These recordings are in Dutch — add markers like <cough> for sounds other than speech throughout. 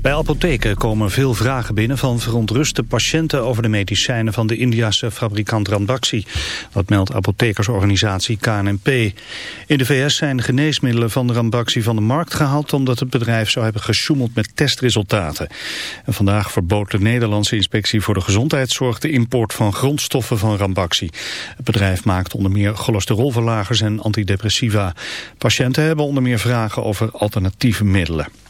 Bij apotheken komen veel vragen binnen van verontruste patiënten over de medicijnen van de Indiase fabrikant Ranbaxy. Dat meldt apothekersorganisatie KNP. In de VS zijn geneesmiddelen van Ranbaxy van de markt gehaald omdat het bedrijf zou hebben gesjoemeld met testresultaten. En vandaag verbood de Nederlandse inspectie voor de gezondheidszorg de import van grondstoffen van Ranbaxy. Het bedrijf maakt onder meer cholesterolverlagers en antidepressiva. Patiënten hebben onder meer vragen over alternatieve middelen.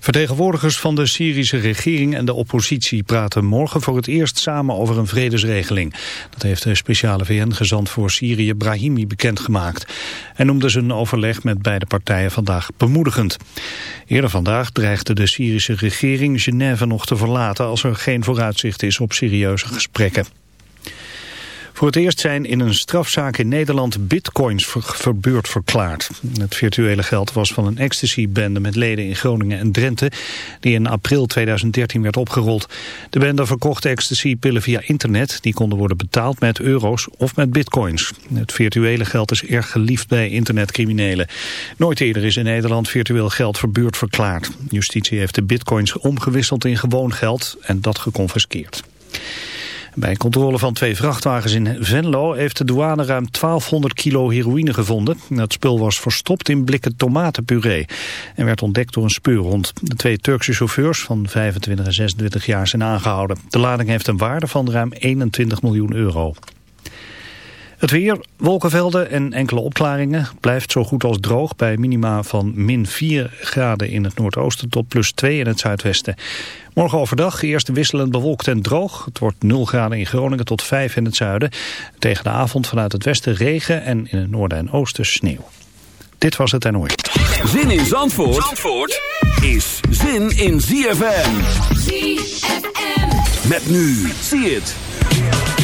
Vertegenwoordigers van de Syrische regering en de oppositie praten morgen voor het eerst samen over een vredesregeling. Dat heeft de speciale VN-gezant voor Syrië Brahimi bekendgemaakt. En noemde zijn overleg met beide partijen vandaag bemoedigend. Eerder vandaag dreigde de Syrische regering Genève nog te verlaten als er geen vooruitzicht is op serieuze gesprekken. Voor het eerst zijn in een strafzaak in Nederland bitcoins verbeurd verklaard. Het virtuele geld was van een ecstasy-bende met leden in Groningen en Drenthe... die in april 2013 werd opgerold. De bende verkocht ecstasy-pillen via internet. Die konden worden betaald met euro's of met bitcoins. Het virtuele geld is erg geliefd bij internetcriminelen. Nooit eerder is in Nederland virtueel geld verbeurd verklaard. Justitie heeft de bitcoins omgewisseld in gewoon geld en dat geconfiskeerd. Bij een controle van twee vrachtwagens in Venlo heeft de douane ruim 1200 kilo heroïne gevonden. Dat spul was verstopt in blikken tomatenpuree en werd ontdekt door een speurhond. De twee Turkse chauffeurs van 25 en 26 jaar zijn aangehouden. De lading heeft een waarde van ruim 21 miljoen euro. Het weer, wolkenvelden en enkele opklaringen blijft zo goed als droog bij minima van min 4 graden in het noordoosten tot plus 2 in het zuidwesten. Morgen overdag eerst wisselend bewolkt en droog. Het wordt 0 graden in Groningen tot 5 in het zuiden. Tegen de avond vanuit het westen regen en in het noorden en oosten sneeuw. Dit was het NOS. Zin in Zandvoort, Zandvoort is zin in ZFM. ZFM. Met nu, zie het.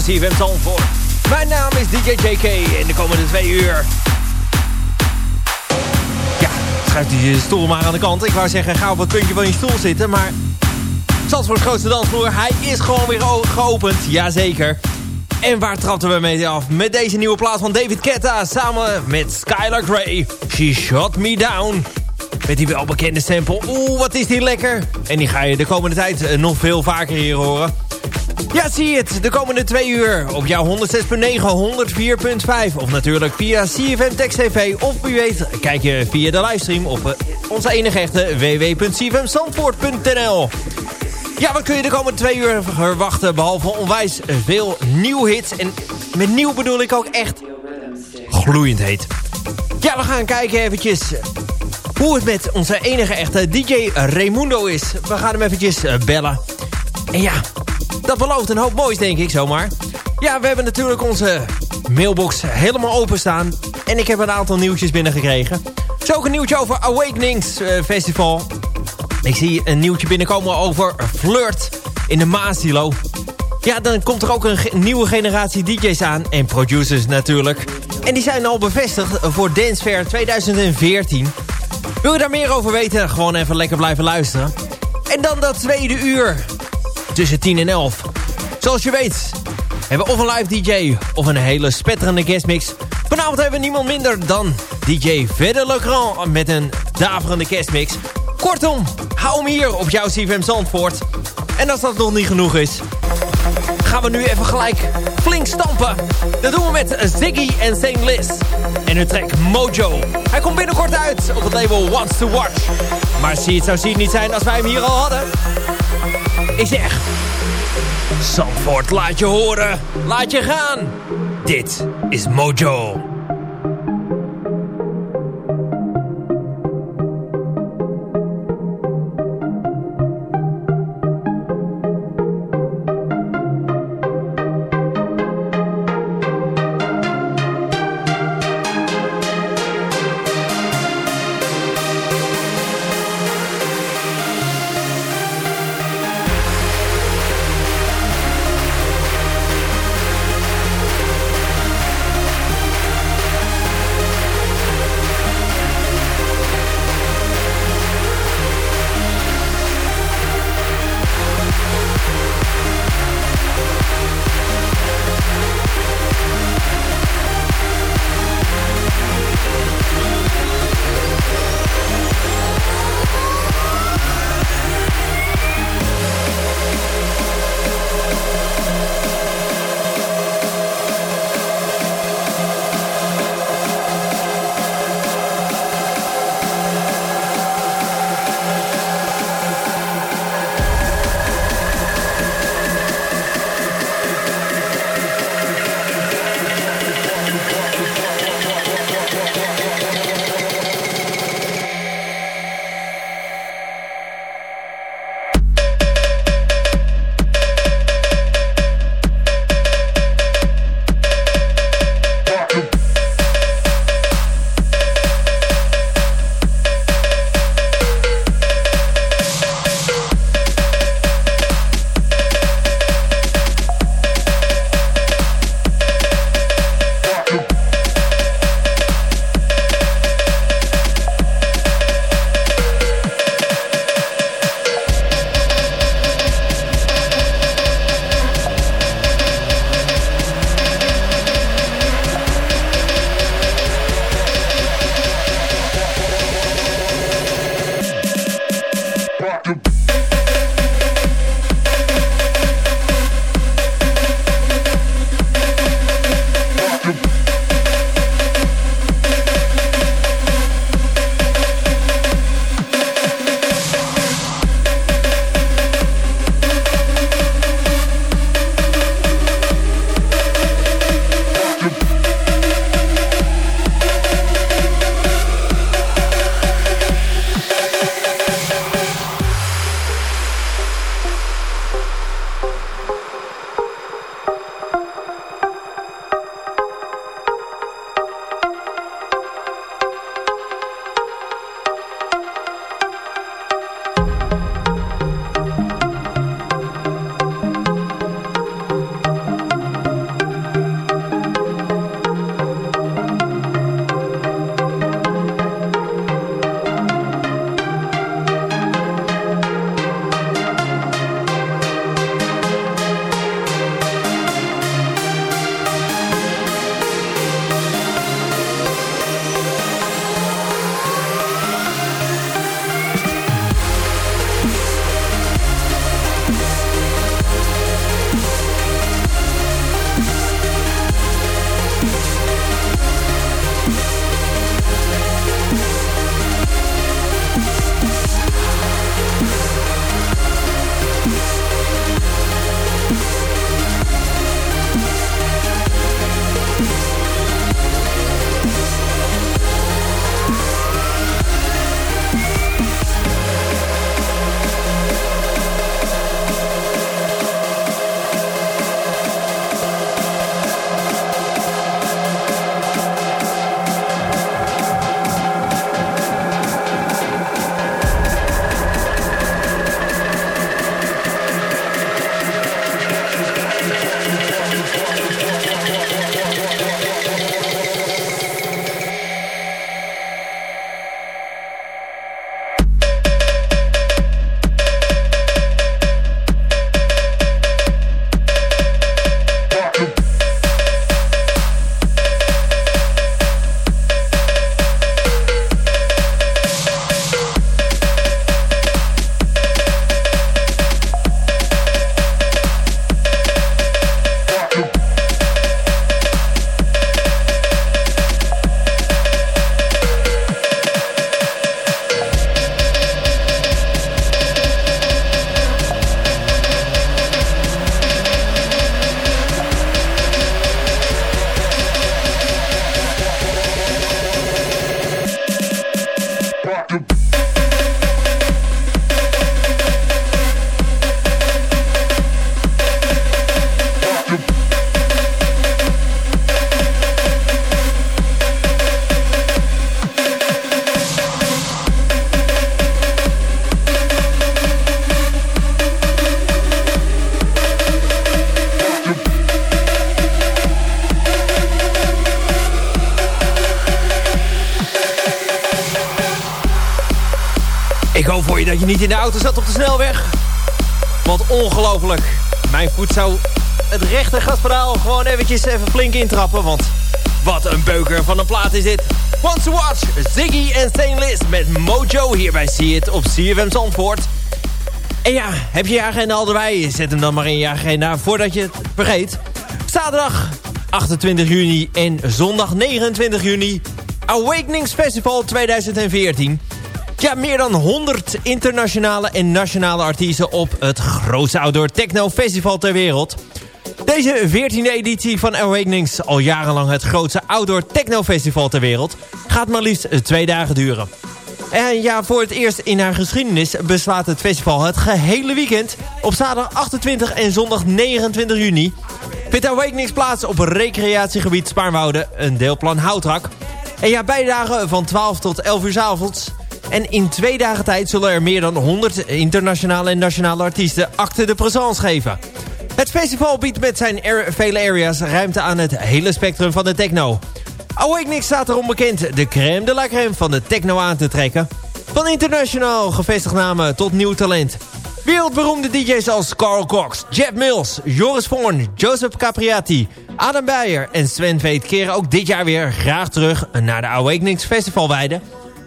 Zandvoort. Mijn naam is DJ JK en de komende twee uur... Ja, schuif die stoel maar aan de kant. Ik wou zeggen, ga op het puntje van je stoel zitten, maar... Zandvoorts grootste dansvloer, hij is gewoon weer geopend. Jazeker. En waar trapten we mee af? Met deze nieuwe plaat van David Ketta samen met Skylar Grey. She Shot Me Down. Met die welbekende sample. Oeh, wat is die lekker. En die ga je de komende tijd eh, nog veel vaker hier horen. Ja, zie het. De komende twee uur op jouw 106.9, 104.5. Of natuurlijk via CFM Text TV. Of wie weet, kijk je via de livestream op eh, onze enige echte www.cfmzandvoort.nl. Ja, wat kun je de komende twee uur verwachten? Behalve onwijs veel nieuw hits. En met nieuw bedoel ik ook echt gloeiend heet. Ja, we gaan kijken eventjes hoe het met onze enige echte DJ Raimundo is. We gaan hem eventjes eh, bellen. En ja, dat belooft een hoop moois, denk ik zomaar. Ja, we hebben natuurlijk onze mailbox helemaal openstaan. En ik heb een aantal nieuwtjes binnengekregen. Zo ook een nieuwtje over Awakenings eh, Festival. Ik zie een nieuwtje binnenkomen over Flirt in de Maasilo. Ja, dan komt er ook een nieuwe generatie DJ's aan. En producers natuurlijk. En die zijn al bevestigd voor Dance Fair 2014. Wil je daar meer over weten? Gewoon even lekker blijven luisteren. En dan dat tweede uur. Tussen 10 en 11. Zoals je weet hebben we of een live DJ of een hele spetterende guestmix. Vanavond hebben we niemand minder dan DJ Verder Legrand met een daverende guestmix. Kortom, Hou hem hier op jouw CFM Zandvoort. En als dat nog niet genoeg is, gaan we nu even gelijk flink stampen. Dat doen we met Ziggy en St. Liz. En hun track Mojo. Hij komt binnenkort uit op het label Wants to Watch. Maar zie het zou zien niet zijn als wij hem hier al hadden. Ik zeg... Zandvoort, laat je horen. Laat je gaan. Dit is Mojo. De auto zat op de snelweg? Want ongelooflijk. Mijn voet zou het rechter gaspedaal gewoon eventjes even flink intrappen. Want wat een beuker van een plaat is dit. Want to watch, Ziggy en Stainless met Mojo. Hierbij zie je het op CFM Zandvoort. En ja, heb je je agenda al erbij? Zet hem dan maar in je agenda voordat je het vergeet. Zaterdag 28 juni en zondag 29 juni. Awakenings Festival 2014. Ja, meer dan 100 internationale en nationale artiesten op het grootste outdoor techno festival ter wereld. Deze 14e editie van Awakenings, al jarenlang het grootste outdoor techno festival ter wereld, gaat maar liefst twee dagen duren. En ja, voor het eerst in haar geschiedenis beslaat het festival het gehele weekend. Op zaterdag 28 en zondag 29 juni vindt Awakenings plaats op recreatiegebied Spaarnwoude, een deelplan Houtrak. En ja, beide dagen van 12 tot 11 uur s avonds. En in twee dagen tijd zullen er meer dan 100 internationale en nationale artiesten acte de présence geven. Het festival biedt met zijn vele areas ruimte aan het hele spectrum van de techno. Awakening staat erom bekend de crème de la crème van de techno aan te trekken. Van internationaal gevestigd namen tot nieuw talent. Wereldberoemde DJ's als Carl Cox, Jeff Mills, Joris Voorn, Joseph Capriati, Adam Beyer en Sven Veet keren ook dit jaar weer graag terug naar de Awakenings Festivalweide.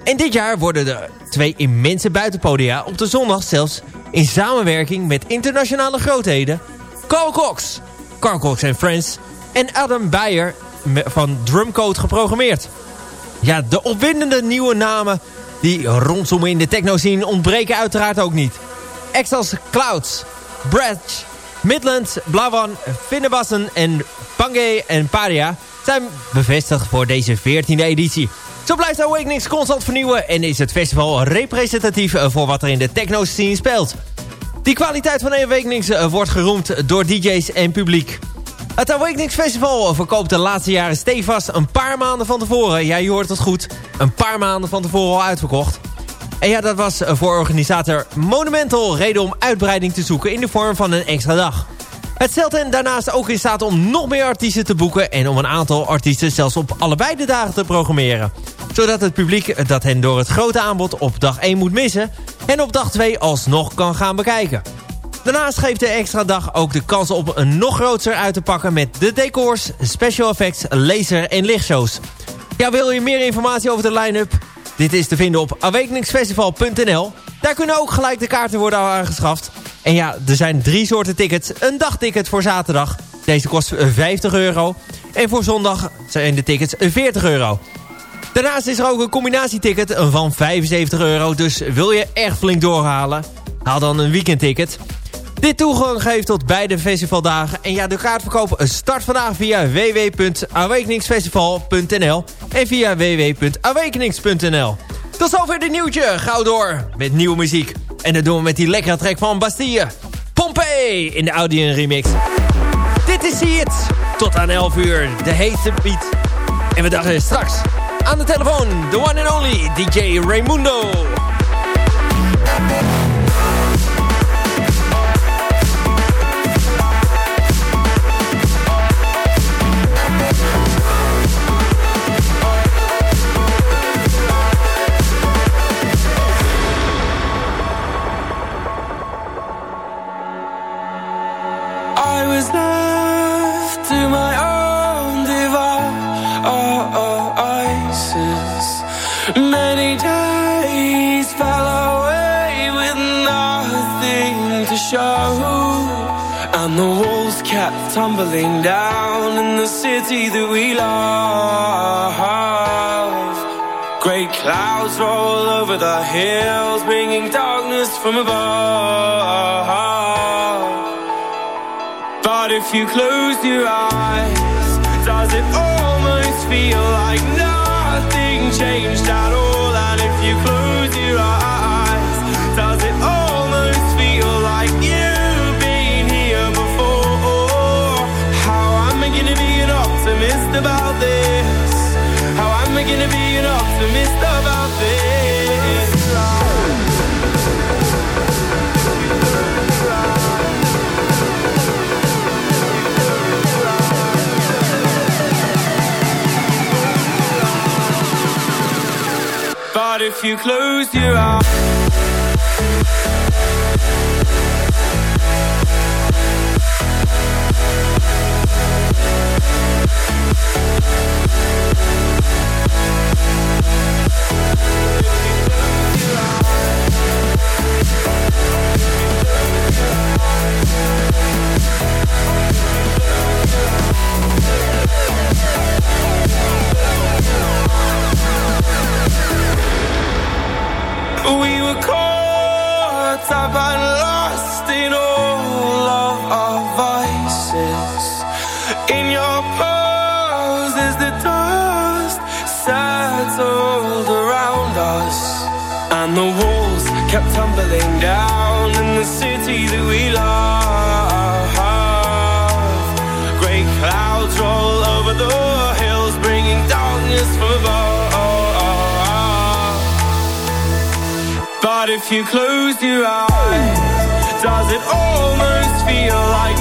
En dit jaar worden de twee immense buitenpodia op de zondag zelfs in samenwerking met internationale grootheden Carl Cox, Carl Cox en Friends en Adam Beyer van Drumcode geprogrammeerd. Ja, de opwindende nieuwe namen die rondom in de techno scene ontbreken uiteraard ook niet. Exos Clouds, Bradge, Midland, Blavan, Finnebassen en Pangay en Paria zijn bevestigd voor deze 14e editie. Zo blijft Awakenings constant vernieuwen en is het festival representatief voor wat er in de techno scene speelt. Die kwaliteit van Awakenings eh, wordt geroemd door DJ's en publiek. Het Awakenings Festival verkoopt de laatste jaren stevast een paar maanden van tevoren. Ja, je hoort het goed. Een paar maanden van tevoren al uitverkocht. En ja, dat was voor organisator Monumental reden om uitbreiding te zoeken in de vorm van een extra dag. Het stelt hen daarnaast ook in staat om nog meer artiesten te boeken... en om een aantal artiesten zelfs op allebei de dagen te programmeren. Zodat het publiek dat hen door het grote aanbod op dag 1 moet missen... en op dag 2 alsnog kan gaan bekijken. Daarnaast geeft de extra dag ook de kans op een nog groter uit te pakken... met de decors, special effects, laser en lichtshows. Ja, wil je meer informatie over de line-up? Dit is te vinden op awakeningsfestival.nl. Daar kunnen ook gelijk de kaarten worden aangeschaft. En ja, er zijn drie soorten tickets. Een dagticket voor zaterdag. Deze kost 50 euro. En voor zondag zijn de tickets 40 euro. Daarnaast is er ook een combinatieticket van 75 euro. Dus wil je echt flink doorhalen? Haal dan een weekendticket. Dit toegang geeft tot beide festivaldagen. En ja, de kaartverkoop start vandaag via www.awakeningsfestival.nl en via www.awakenings.nl. Tot zover dit nieuwtje. Gauw door met nieuwe muziek. En dat doen we met die lekkere track van Bastille. Pompey in de Audien remix. Dit is het. Tot aan 11 uur. De heetste beat. En we dachten straks aan de telefoon. The one and only DJ Raimundo. Tumbling down in the city that we love. Great clouds roll over the hills, bringing darkness from above. But if you close your eyes, does it almost feel like nothing changed at all? And if you close your eyes, does it almost feel like you've been here before? How am I gonna be an optimist about this? How am I gonna be an optimist if you close your eyes We'll be right back. We were caught up and lost in all of our vices. In your the dust settled around us, and the walls kept tumbling down in the city that we love. if you close your eyes? Does it almost feel like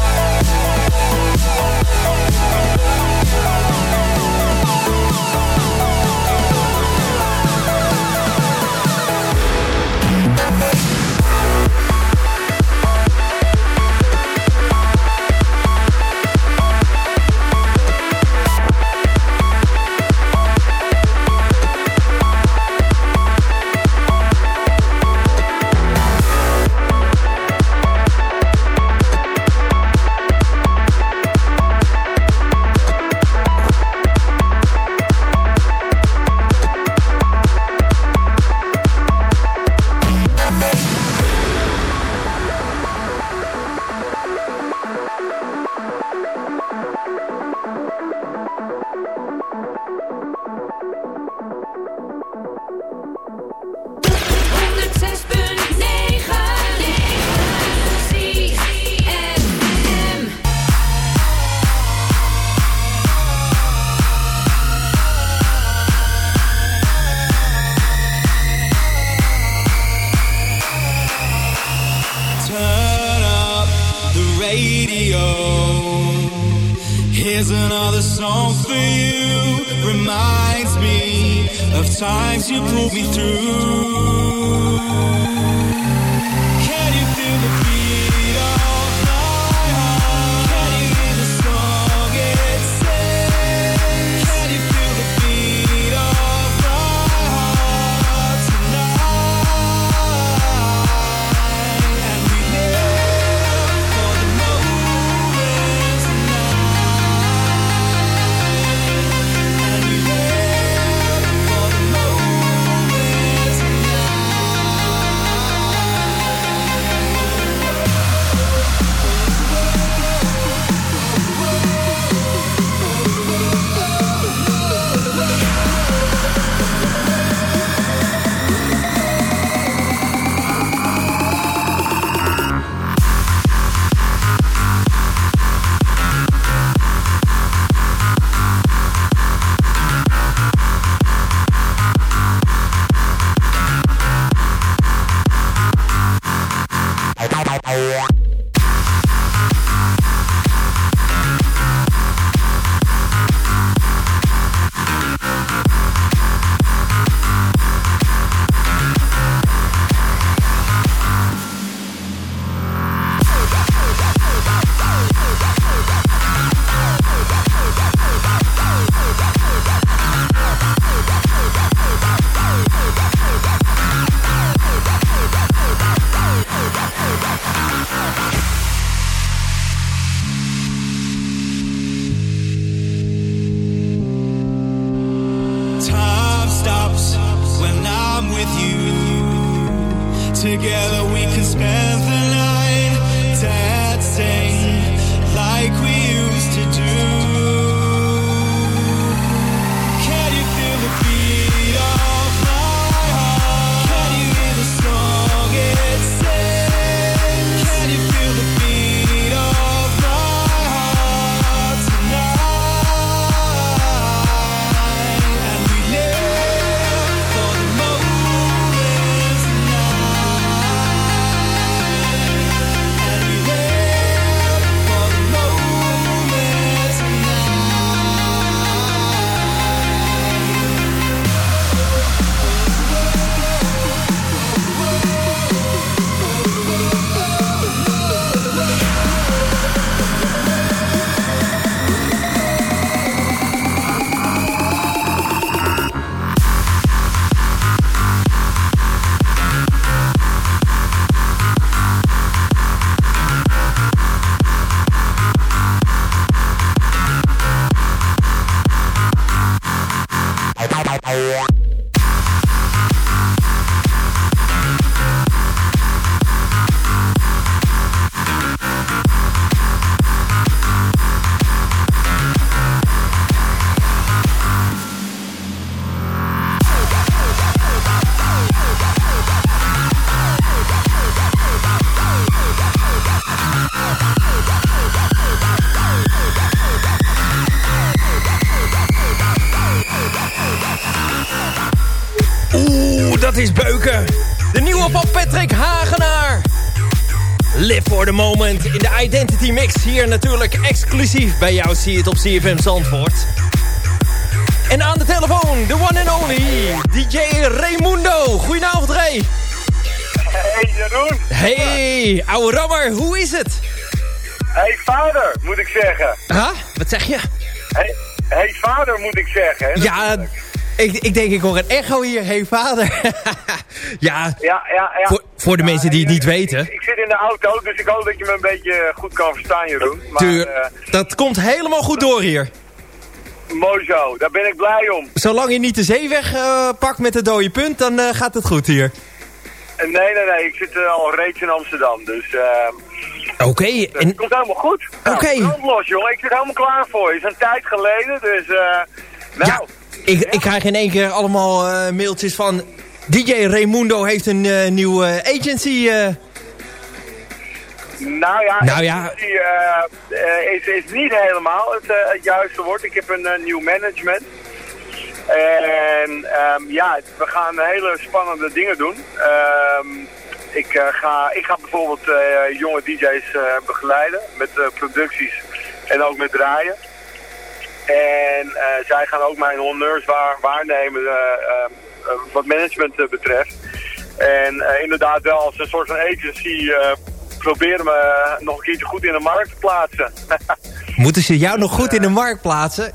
me through. The moment in de Identity Mix. Hier natuurlijk exclusief bij jou. Zie het op CFM Zandvoort. En aan de telefoon, de one and only DJ Raimundo. Goedenavond, Ray. Hey Jeroen. Hey, ouwe rammer, hoe is het? Hey vader, moet ik zeggen. Huh? Wat zeg je? Hey, hey vader, moet ik zeggen. hè, Ja, ik, ik denk ik hoor een echo hier. Hey, vader. <laughs> ja, ja, ja, ja. voor, voor de Ja, mensen die het niet weten. Ik, ik de auto, dus ik hoop dat je me een beetje goed kan verstaan, Jeroen. Maar Tuur, eh, dat komt helemaal goed door hier. mooi zo, daar ben ik blij om. Zolang je niet de zeeweg eh, pakt met de dode punt, dan eh, gaat het goed hier. Nee, nee, nee, ik zit eh, al reeds in Amsterdam, dus eh, Oké, het en komt helemaal goed. Oké. Nou, brand los, jongen. Ik zit helemaal klaar voor je. Het is een tijd geleden, dus eh nou... ja, ik, ik krijg in één keer allemaal eh, mailtjes van... DJ Raimundo heeft een eh, nieuwe agency. Nou ja, Nou ja. Die, eh, is, is niet helemaal het, eh, het juiste woord. Ik heb een eh, nieuw management. En ehm, ja, we gaan hele spannende dingen doen. Ehm, ik, ga, ik ga bijvoorbeeld jonge DJ's begeleiden met producties en ook met draaien. En zij gaan ook mijn honneurs waar, waarnemen wat management betreft. En inderdaad wel als een soort van agency proberen me nog een keertje goed in de markt te plaatsen. <laughs> Moeten ze jou nog goed in de markt plaatsen?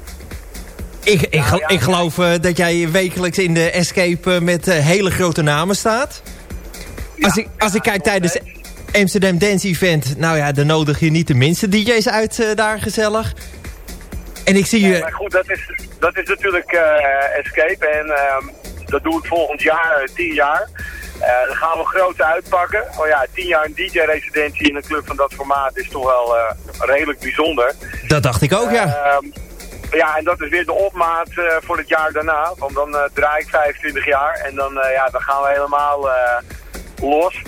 Ik, ik, ja. ik geloof eh, dat jij wekelijks in de Escape eh, met eh, hele grote namen staat. Als, ik, als ik kijk tijdens Amsterdam Dance Event... nou ja, dan nodig je niet de minste DJ's uit daar gezellig. En ik zie je... Maar goed, dat is, dat is natuurlijk Escape en ehm, dat doe ik volgend jaar, eh, tien jaar. Eh, dan gaan we groot uitpakken. Oh ja, tien jaar een DJ-residentie in een club van dat formaat is toch wel eh, redelijk bijzonder. Dat dacht ik ook, ja. Ehm, ja, en dat is weer de opmaat voor het jaar daarna. Want dan draai ik 25 jaar en dan, ja, dan gaan we helemaal los.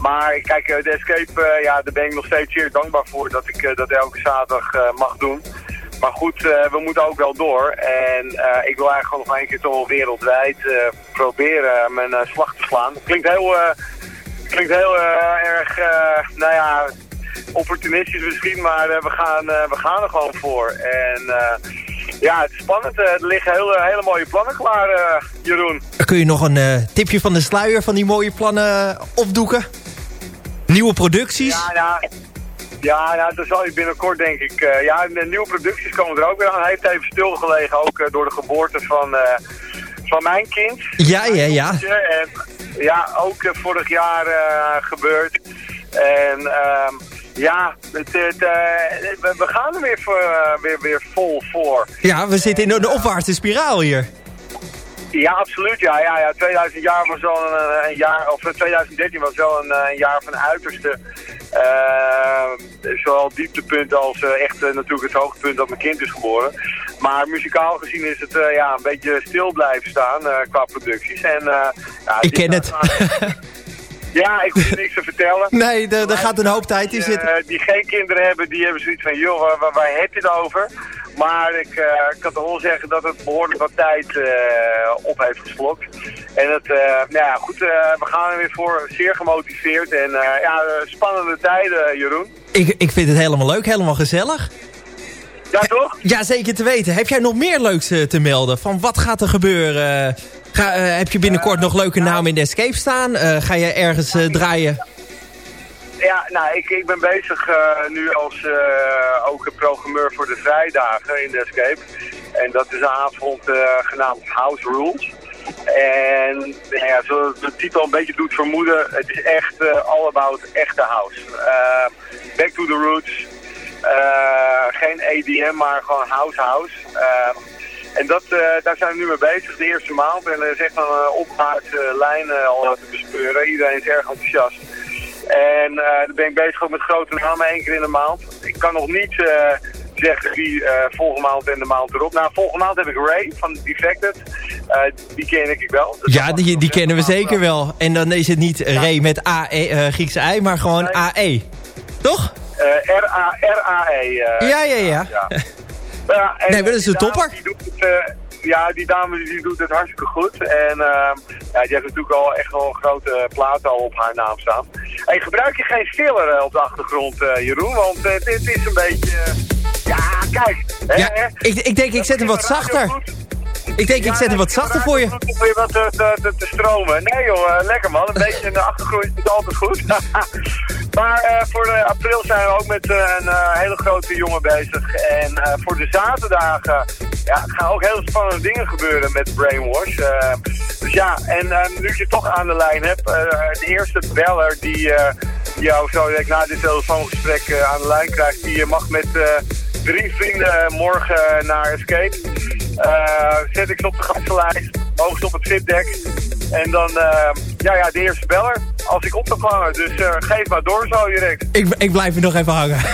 Maar kijk, de Escape, ja, daar ben ik nog steeds zeer dankbaar voor dat ik dat elke zaterdag mag doen. Maar goed, eh, we moeten ook wel door. En eh, ik wil eigenlijk gewoon nog een keer toch wereldwijd eh, proberen mijn slag te slaan. Klinkt heel, klinkt heel erg, nou ja, opportunistisch misschien, maar we, gaan, we gaan er gewoon voor. En ja, het is spannend. Er liggen hele, hele mooie plannen klaar, Jeroen. Kun je nog een tipje van de sluier van die mooie plannen opdoeken? Nieuwe producties? Ja, ja. Ja, nou, dat zal je binnenkort denk ik. eh, ja, de nieuwe producties komen er ook weer aan. Hij heeft even stilgelegen, ook eh, door de geboorte van, eh, van mijn kind. Ja, ja, ja. En, ja, ook vorig jaar gebeurd. En ehm, ja, het, het, we, we gaan er weer, voor, weer, weer vol voor. Ja, we zitten in de opwaartse spiraal hier. Ja, absoluut. Ja, ja, ja. 2000 jaar was wel een, een jaar, of 2013 was wel een, een jaar van uiterste. Uh, zowel dieptepunt als uh, echt uh, natuurlijk het hoogtepunt dat mijn kind is geboren. Maar muzikaal gezien is het ja, een beetje stil blijven staan qua producties. En, ja, Ik ken het. Ja, ik hoef niks te vertellen. <laughs> Nee, er gaat een hoop tijd in zitten. Uh, die geen kinderen hebben, die hebben zoiets van, joh, waar, waar, heb je het over? Maar ik, uh, ik kan toch wel zeggen dat het behoorlijk wat tijd uh, op heeft geslokt. En het, nou ja, goed, we gaan er weer voor, zeer gemotiveerd. En ja, spannende tijden, Jeroen. Ik, ik vind het helemaal leuk, helemaal gezellig. Ja, toch? Ja, zeker te weten. Heb jij nog meer leuks te melden? Van wat gaat er gebeuren? Ga, uh, heb je binnenkort nog leuke namen in de Escape staan? Ga je ergens draaien? Ja, nou, ik, ik ben bezig nu als ook programmeur voor de vrijdagen in de Escape. En dat is een avond genaamd House Rules. En nou ja, zoals de titel een beetje doet vermoeden, het is echt all about echte house. back to the roots. geen EDM, maar gewoon house house. En dat, uh, daar zijn we nu mee bezig, de eerste maand. En er is echt een uh, lijn uh, al te bespeuren. Iedereen is erg enthousiast. En daar ben ik bezig ook met grote namen, één keer in de maand. Ik kan nog niet zeggen wie volgende maand en de maand erop. Nou, volgende maand heb ik Ray van Defected. die ken ik wel. Dus ja, die, die kennen we zeker wel. En dan is het niet ja. Ray met AE, Griekse I, maar gewoon nee. AE. Toch? R-A-R-A-E. ja, ja, ja. ja. <laughs> Ja, en nee, maar dat is een topper. Die doet het, ja, die dame die doet het hartstikke goed. En uh, ja, die heeft natuurlijk al echt wel een grote platen al op haar naam staan. Hey, gebruik je geen filler uh, op de achtergrond, uh, Jeroen? Want dit is een beetje... ja, kijk. Ja, hè, ik, ik denk, ik zet hem wat zachter. Ik denk, ik zet hem wat zachter voor je. Om je wat te, te, te, stromen. Nee joh, lekker man. Een <laughs> beetje in de achtergrond is altijd goed. <laughs> Maar uh, voor de april zijn we ook met uh, een uh, hele grote jongen bezig. En voor de zaterdagen ja, gaan ook hele spannende dingen gebeuren met Brainwash. dus ja, en nu je toch aan de lijn hebt, de eerste beller die jou zo direct na dit telefoongesprek aan de lijn krijgt, die mag met drie vrienden morgen naar Escape. zet ik ze op de gastenlijst, hoogst op het zitdek. En dan, ja, ja, de eerste beller als ik op te hangen. Dus uh, geef maar door zo direct. Ik, ik blijf er nog even hangen. <laughs>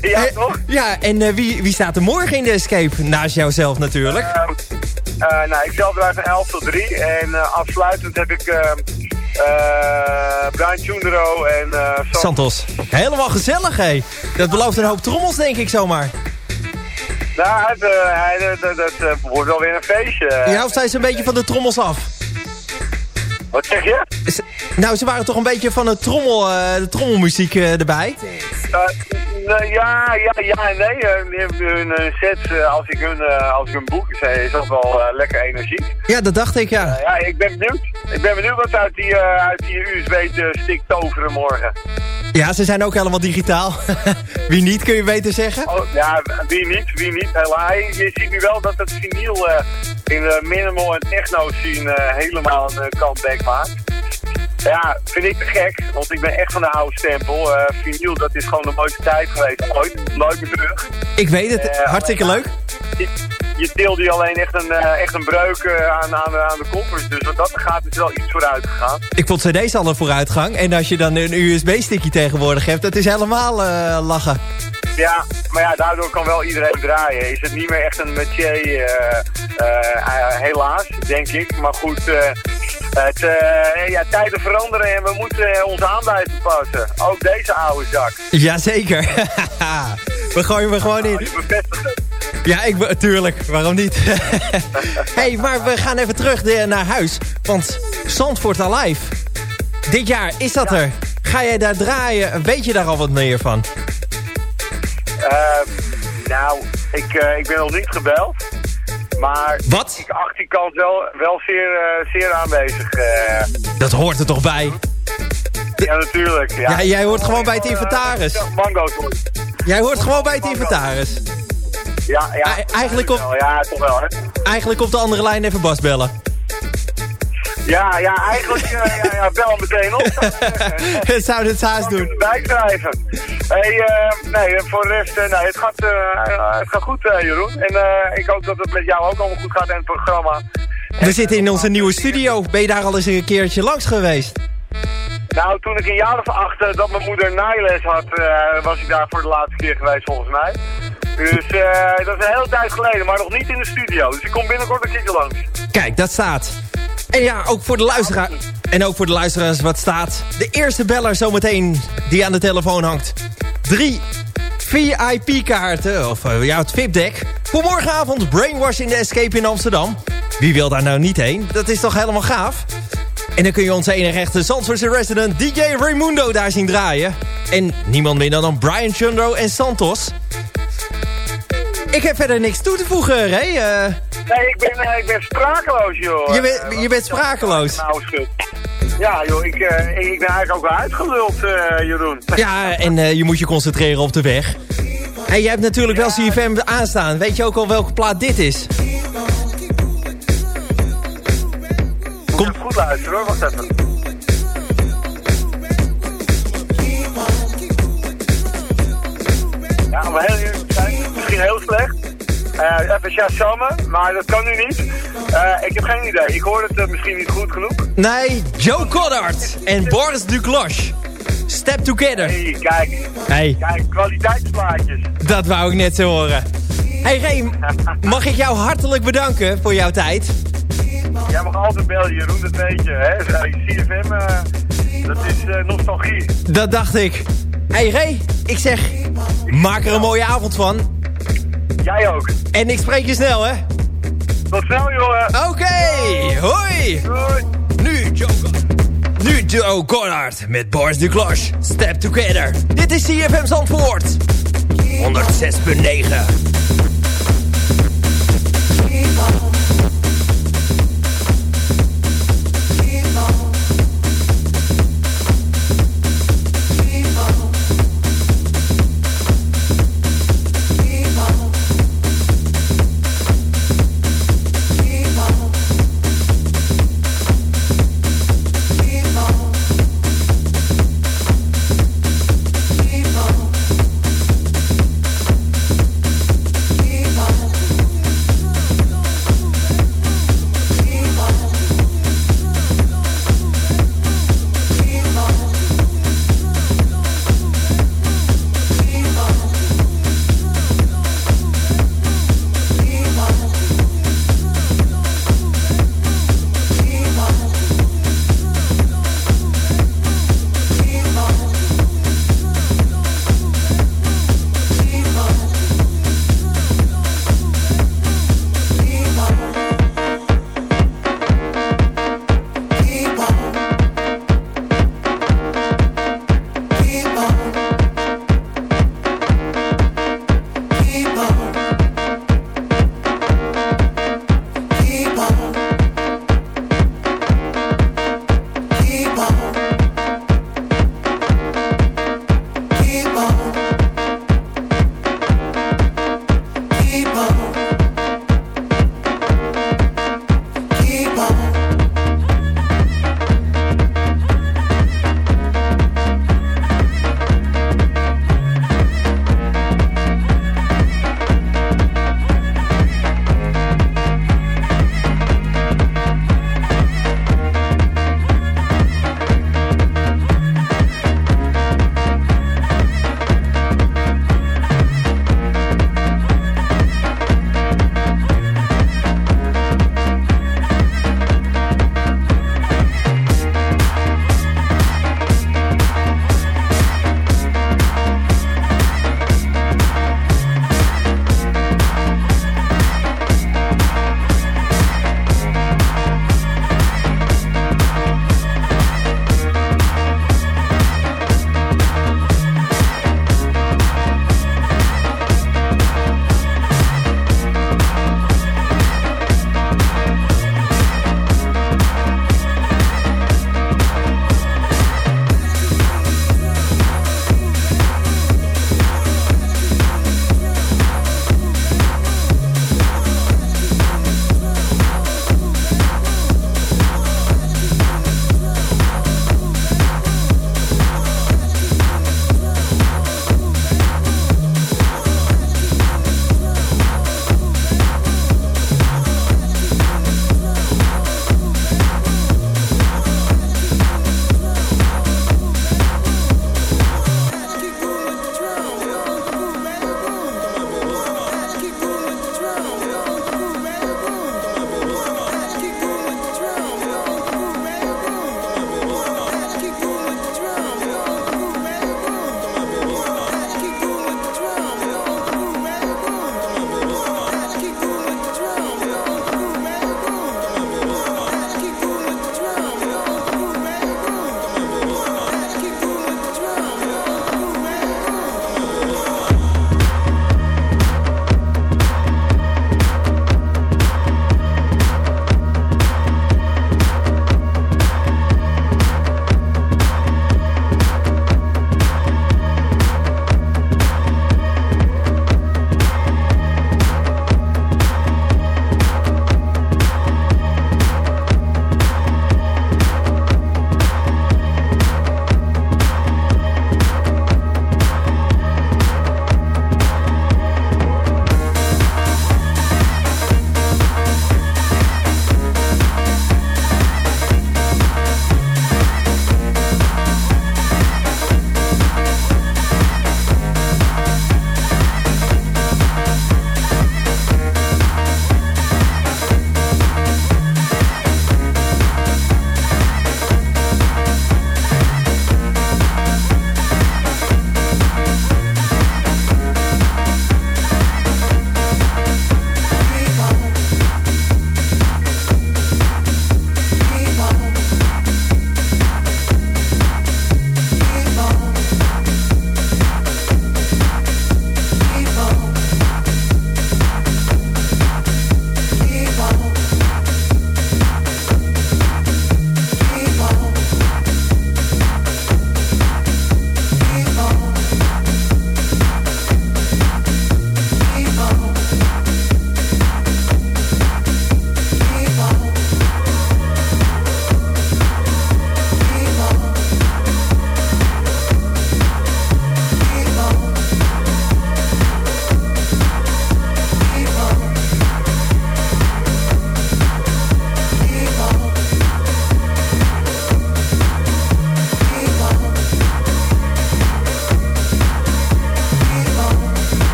<laughs> ja, toch? Ja, en uh, wie, wie staat er morgen in de escape? Naast jouzelf natuurlijk. Uh, nou, ik zelf draai van 11 tot 3. En afsluitend heb ik Brian Tjundero en Santos. Santos. Helemaal gezellig, hé. Dat belooft een hoop trommels, denk ik zomaar. Nou, dat, dat, dat wordt wel weer een feestje. Ja, of zijn ze een beetje van de trommels af? Wat zeg je? Nou, ze waren toch een beetje van de, trommel, uh, de trommelmuziek uh, erbij? Uh, ja, ja, ja en nee. hun set, als ik hun, als ik hun boek, is, is dat wel lekker energiek. Ja, dat dacht ik, ja. ja, ik ben benieuwd. Ik ben benieuwd wat uit die, uit die USB-stick toveren morgen. Ja, ze zijn ook helemaal digitaal. <laughs> wie niet, kun je beter zeggen? Oh, ja, wie niet, wie niet. Helaas. Je ziet nu wel dat het vinyl in de minimal en techno scene helemaal een comeback Ja, vind ik te gek, want ik ben echt van de oude stempel. Uh, vinyl, dat is gewoon de mooiste tijd geweest. Ooit, nooit meer terug. Ik weet het, uh, hartstikke leuk. Je tilde je alleen echt een, uh, echt een breuk aan, aan, aan de koffers. Dus wat dat gaat, is wel iets vooruit gegaan. Ik vond cd's al een vooruitgang. En als je dan een USB-stickje tegenwoordig hebt, dat is helemaal lachen. Ja, maar ja, daardoor kan wel iedereen draaien. Is het niet meer echt een métier, helaas, denk ik. Maar goed, het, ja, tijden veranderen en we moeten ons aan blijven passen. Ook deze oude zak. Jazeker. <laughs> we gooien we gewoon in. Ja, ik, tuurlijk. Waarom niet? <laughs> hey, maar we gaan even terug naar huis. Want Zandvoort Alive. Dit jaar is dat er. Ga jij daar draaien? Weet je daar al wat meer van? Uh, nou, ik, uh, ik ben nog niet gebeld. Maar Wat? ik acht die kant wel, wel zeer, uh, zeer aanwezig. Uh. Dat hoort er toch bij? Ja, natuurlijk. Ja, ja jij hoort gewoon bij het inventaris. Mango's Jij hoort gewoon bij het inventaris. Ja, ja. E eigenlijk op, ja, toch wel, hè. Eigenlijk op de andere lijn even Bas bellen. Ja, ja, eigenlijk ja, ja, bel meteen op. Zou <laughs> het haast doen. Bijschrijven. Hey, uh, nee, voor de rest, uh, nee, het, gaat, het gaat goed, Jeroen. En ik hoop dat het met jou ook allemaal goed gaat in het programma. We zitten in onze nieuwe studio. Ben je daar al eens een keertje langs geweest? Nou, toen ik een jaar of acht dat mijn moeder naailes had, was ik daar voor de laatste keer geweest volgens mij. Dus dat is een hele tijd geleden, maar nog niet in de studio. Dus ik kom binnenkort een keertje langs. Kijk, dat staat. En ja, ook voor de luisteraar. En ook voor de luisteraars wat staat. De eerste beller zometeen die aan de telefoon hangt. Drie VIP-kaarten, of ja, het VIP-deck. Voor morgenavond Brainwash in de Escape in Amsterdam. Wie wil daar nou niet heen? Dat is toch helemaal gaaf? En dan kun je onze enige echte Zandvoortse resident DJ Raimundo daar zien draaien. En niemand minder dan Brian Chundro en Santos. Ik heb verder niks toe te voegen, Ray. Uh... Nee, ik ben, uh, ik ben sprakeloos, joh. Je, ben, je bent sprakeloos? Nou, schut. Ja, joh, ik, uh, ik ben eigenlijk ook wel uitgeluld, Jeroen. <laughs> Ja, en je moet je concentreren op de weg. En jij hebt natuurlijk ja. wel CFM aanstaan. Weet je ook al welke plaat dit is? Kom. Even goed luisteren hoor, wacht even. Ja, maar heel eerlijk zijn, misschien heel slecht. Uh, even chassame, maar dat kan nu niet. Uh, ik heb geen idee. Ik hoor het uh, misschien niet goed genoeg. Nee, Joe Goddard en Boris Duclos. Step Together. Hey, kijk. Hey. Kijk, kwaliteitsplaatjes. Dat wou ik net zo horen. Hey Reem, <laughs> mag ik jou hartelijk bedanken voor jouw tijd? Jij mag altijd bellen, Jeroen, dat weet je. Hè? CFM, dat is nostalgie. Dat dacht ik. Hey Ray, ik zeg, maak er een mooie avond van. Jij ook. En ik spreek je snel, hè? Tot snel, jongen. Oké, okay. hoi. Hoi. Nu Joe, nu Joe Collard met Boris Duclos. Step Together. Dit is CFM Zandvoort. 106.9.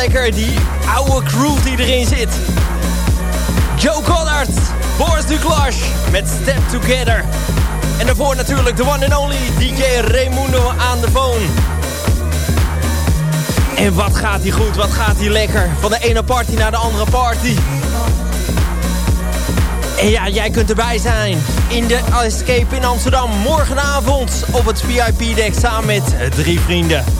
lekker, die oude crew die erin zit. Joe Collard, Boris Duclash met Step Together. En daarvoor natuurlijk de one and only DJ Raimundo aan de phone. En wat gaat hij goed, wat gaat hij lekker. Van de ene party naar de andere party. En ja, jij kunt erbij zijn in de Escape in Amsterdam. Morgenavond op het VIP-deck samen met drie vrienden.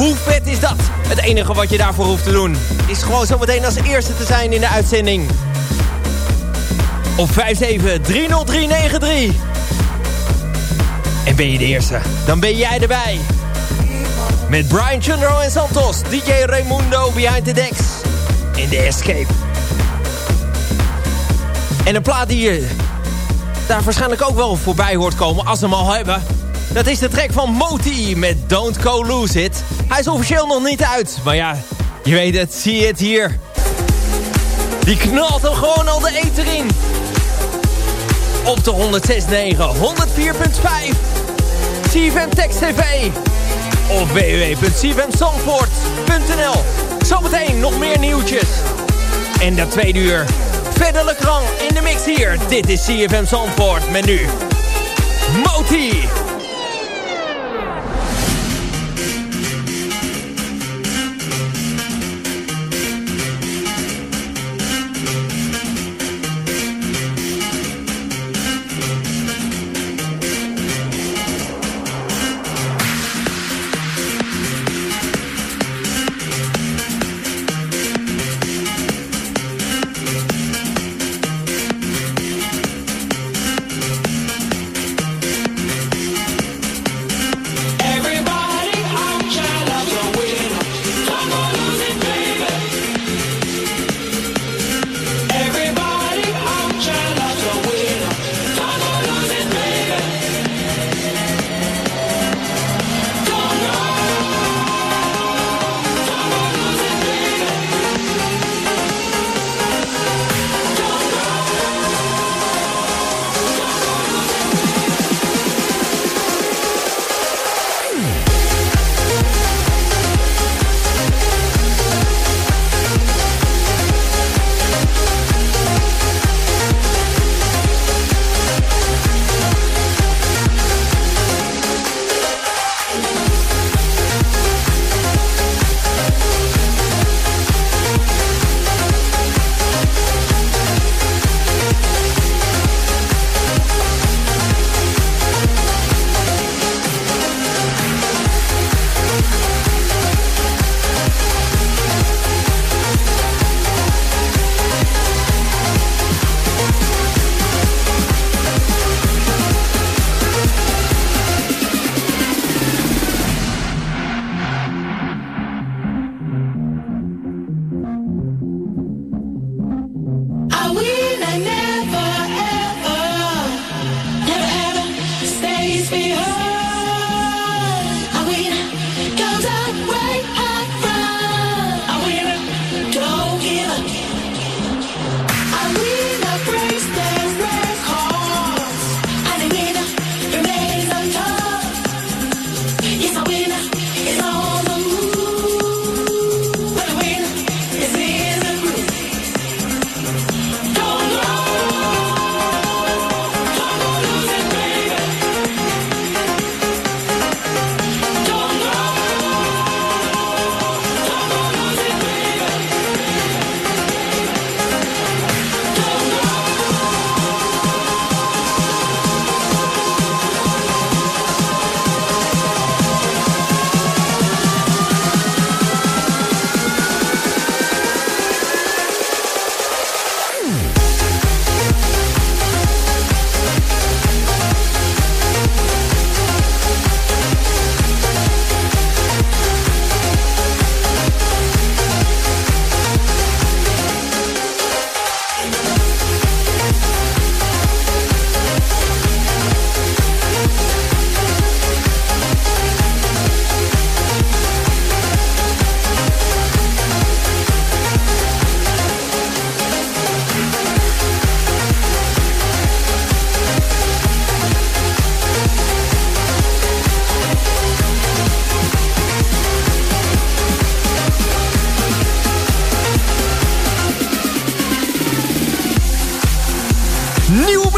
Hoe vet is dat? Het enige wat je daarvoor hoeft te doen... is gewoon zometeen als eerste te zijn in de uitzending. Op 5730393. En ben je de eerste, dan ben jij erbij. Met Brian Chundro en Santos, DJ Raimundo behind the decks. In de Escape. En een plaat die je daar waarschijnlijk ook wel voorbij hoort komen als ze hem al hebben. Dat is de track van Moti met Don't Go Lose It. Is officieel nog niet uit, maar ja, je weet het, zie je het hier. Die knalt hem gewoon al de eter in. Op de 106.9, 104.5. CFM Text TV. Of www.cfmsongvoort.nl Zometeen nog meer nieuwtjes. En dat tweede uur Verder Lekrang in de mix hier. Dit is CFM Zandvoort met nu Moti.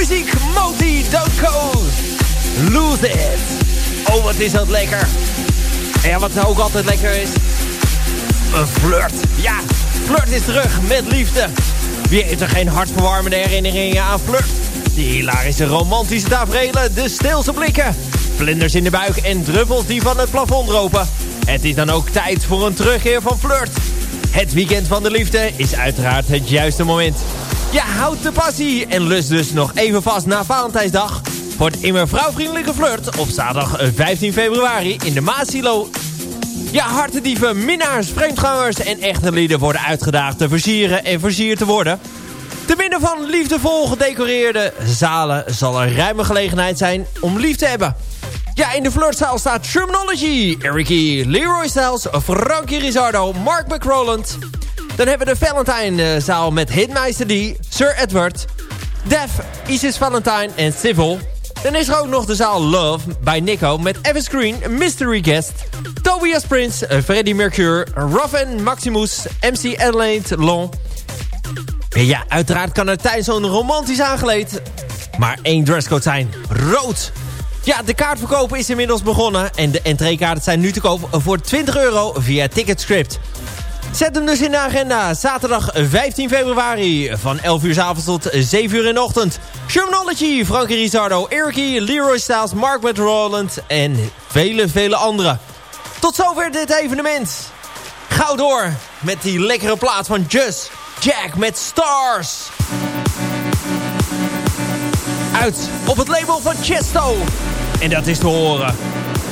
Muziek, Moti, Don't Go, Lose It. Oh, wat is dat lekker. En ja, wat ook altijd lekker is, een flirt. Ja, flirt is terug met liefde. Wie heeft er geen hartverwarmende herinneringen aan flirt? Die hilarische romantische tafereelen, de stilste blikken. Vlinders in de buik en druppels die van het plafond ropen. Het is dan ook tijd voor een terugkeer van flirt. Het weekend van de liefde is uiteraard het juiste moment. Ja, houd de passie en lust dus nog even vast na Valentijnsdag... voor het immer vrouwvriendelijke flirt op zaterdag 15 februari in de Maasilo. Ja, hartedieven, minnaars, vreemdgangers en echte lieden worden uitgedaagd te versieren en versierd te worden. Te midden van liefdevol gedecoreerde zalen zal er ruime gelegenheid zijn om lief te hebben. Ja, in de flirtzaal staat Terminology, Eric Leroy Styles, Frankie Rizzardo, Mark McRoland. Dan hebben we de Valentine-zaal met Hitmeister D, Sir Edward, Def, Isis Valentine en Civil. Dan is er ook nog de zaal Love bij Nico met Evan Screen, Mystery Guest, Tobias Prince, Freddie Mercure, Robin Maximus, MC Adelaide Long. En ja, uiteraard kan er tijdens zo'n romantisch aangeleed maar één dresscode zijn. Rood. Ja, de kaartverkoop is inmiddels begonnen. En de entreekaarten zijn nu te koop voor 20 euro via Ticketscript. Zet hem dus in de agenda. Zaterdag 15 februari van 11 uur s avonds tot 7 uur in de ochtend. Shermanology, Frankie Rizzardo, Eric Leroy Styles, Mark Roland en vele, vele anderen. Tot zover dit evenement. Gauw door met die lekkere plaat van Just Jack met Stars. Uit op het label van Chesto. En dat is te horen.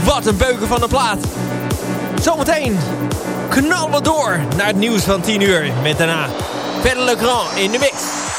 Wat een beuken van de plaat. Zometeen knallen door naar het nieuws van 10 uur. Met daarna Le Grand in de mix.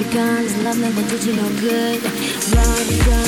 Your guns. Love never did you no good. Run, jump,